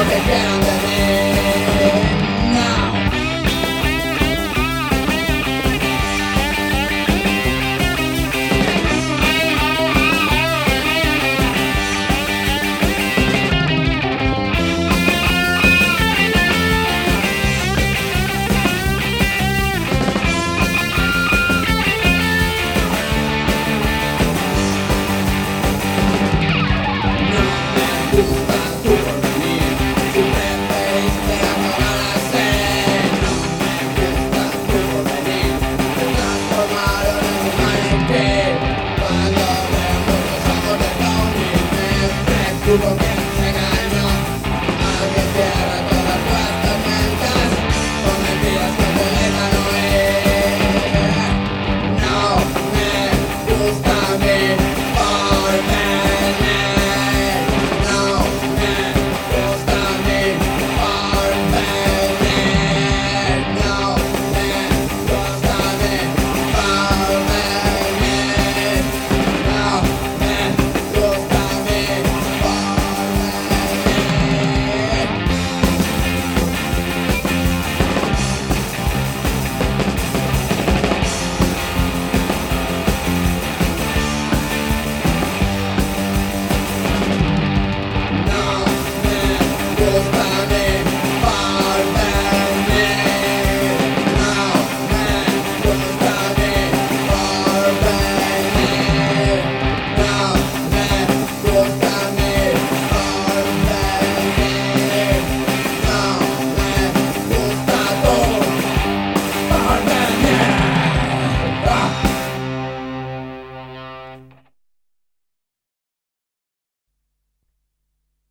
coming down. Give up.